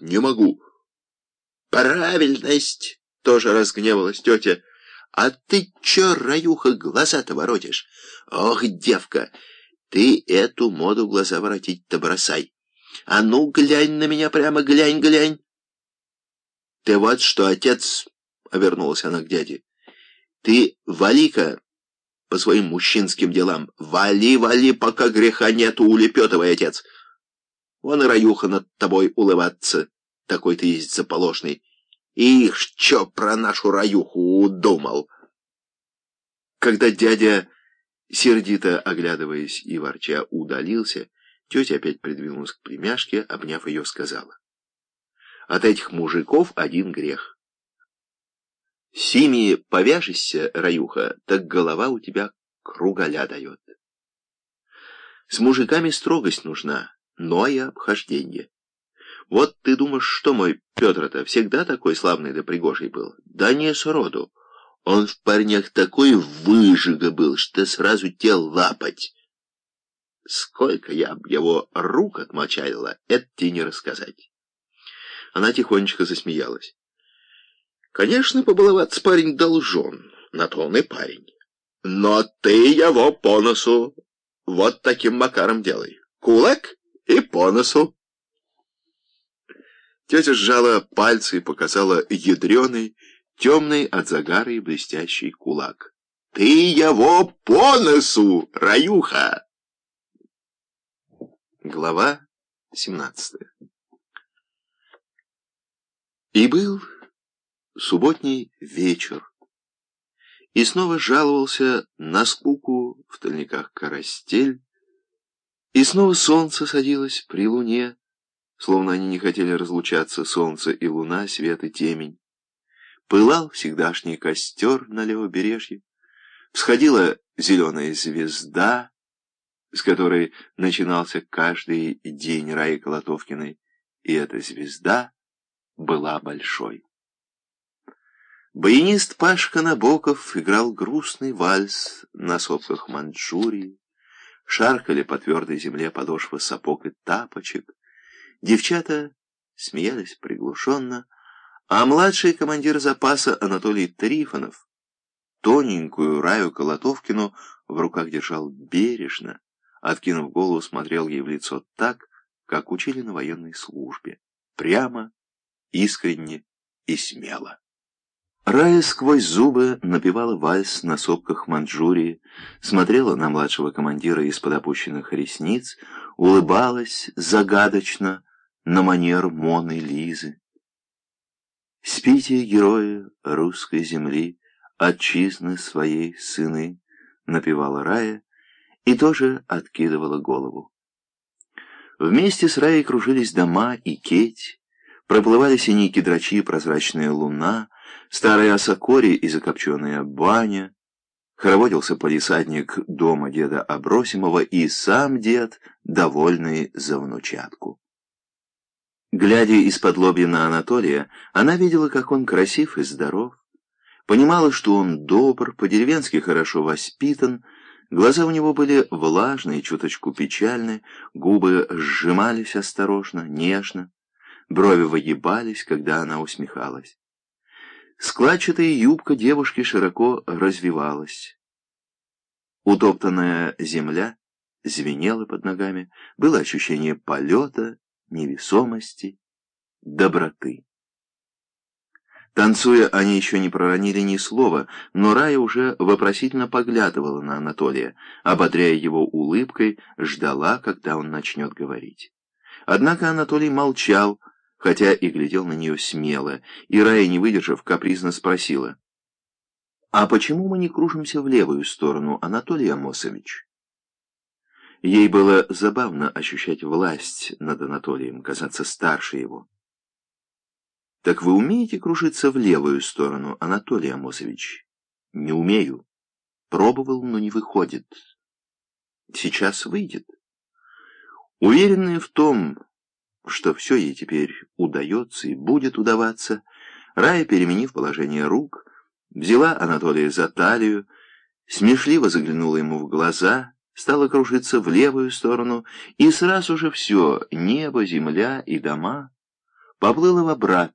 не могу. Правильность, тоже разгневалась тетя. А ты чё, раюха, глаза-то воротишь? Ох, девка, ты эту моду глаза воротить-то бросай. А ну, глянь на меня прямо, глянь, глянь. Ты вот что, отец, — обернулась она к дяде, — ты вали-ка по своим мужчинским делам. Вали, вали, пока греха нету, улепетывай, отец. Вон и раюха над тобой улыбаться, такой ты есть заполошный. Их, чё про нашу раюху удумал? Когда дядя, сердито оглядываясь и ворча, удалился, тетя опять придвинулась к племяшке, обняв ее, сказала. От этих мужиков один грех. Сими повяжешься, раюха, так голова у тебя кругаля дает. С мужиками строгость нужна, но и обхождение. Вот ты думаешь, что мой Петр-то всегда такой славный да пригожий был? Да не сроду. Он в парнях такой выжига был, что сразу те лапать. Сколько я б его рук отмочалила, это тебе не рассказать. Она тихонечко засмеялась. Конечно, побаловаться парень должен, на то он и парень. Но ты его по носу вот таким макаром делай. Кулак и по носу. Тетя сжала пальцы и показала ядреный, темный от загара и блестящий кулак. «Ты его по носу, раюха!» Глава семнадцатая И был субботний вечер, и снова жаловался на скуку в тальниках карастель, и снова солнце садилось при луне, словно они не хотели разлучаться, солнце и луна, свет и темень. Пылал всегдашний костер на левобережье, всходила зеленая звезда, с которой начинался каждый день Раи Колотовкиной, и эта звезда была большой. Баянист Пашка Набоков играл грустный вальс на сопках Манчжурии, шаркали по твердой земле подошвы сапог и тапочек, Девчата смеялись приглушенно, а младший командир запаса Анатолий Трифонов тоненькую Раю Колотовкину в руках держал бережно, откинув голову, смотрел ей в лицо так, как учили на военной службе, прямо, искренне и смело. Рая сквозь зубы напевала вальс на сопках Манчжурии, смотрела на младшего командира из-под опущенных ресниц, улыбалась загадочно, на манер Моны Лизы. Спите, герои русской земли, отчизны своей сыны, напевала Рая и тоже откидывала голову. Вместе с Раей кружились дома и кеть, проплывали синие кедрачи, прозрачная луна, старая осокори и закопченная баня, хороводился полисадник дома деда Абросимова и сам дед, довольный за внучатку. Глядя из-под лобья на Анатолия, она видела, как он красив и здоров, понимала, что он добр, по-деревенски хорошо воспитан, глаза у него были влажные, чуточку печальные, губы сжимались осторожно, нежно, брови выгибались, когда она усмехалась. Складчатая юбка девушки широко развивалась. Утоптанная земля звенела под ногами, было ощущение полета невесомости, доброты. Танцуя, они еще не проронили ни слова, но Рая уже вопросительно поглядывала на Анатолия, ободряя его улыбкой, ждала, когда он начнет говорить. Однако Анатолий молчал, хотя и глядел на нее смело, и Рая, не выдержав, капризно спросила, «А почему мы не кружимся в левую сторону, Анатолий Амосович?» Ей было забавно ощущать власть над Анатолием, казаться старше его. «Так вы умеете кружиться в левую сторону, Анатолий Амосович?» «Не умею. Пробовал, но не выходит. Сейчас выйдет». Уверенная в том, что все ей теперь удается и будет удаваться, Рая, переменив положение рук, взяла Анатолия за талию, смешливо заглянула ему в глаза — стала кружиться в левую сторону, и сразу же все — небо, земля и дома поплыла в обратно.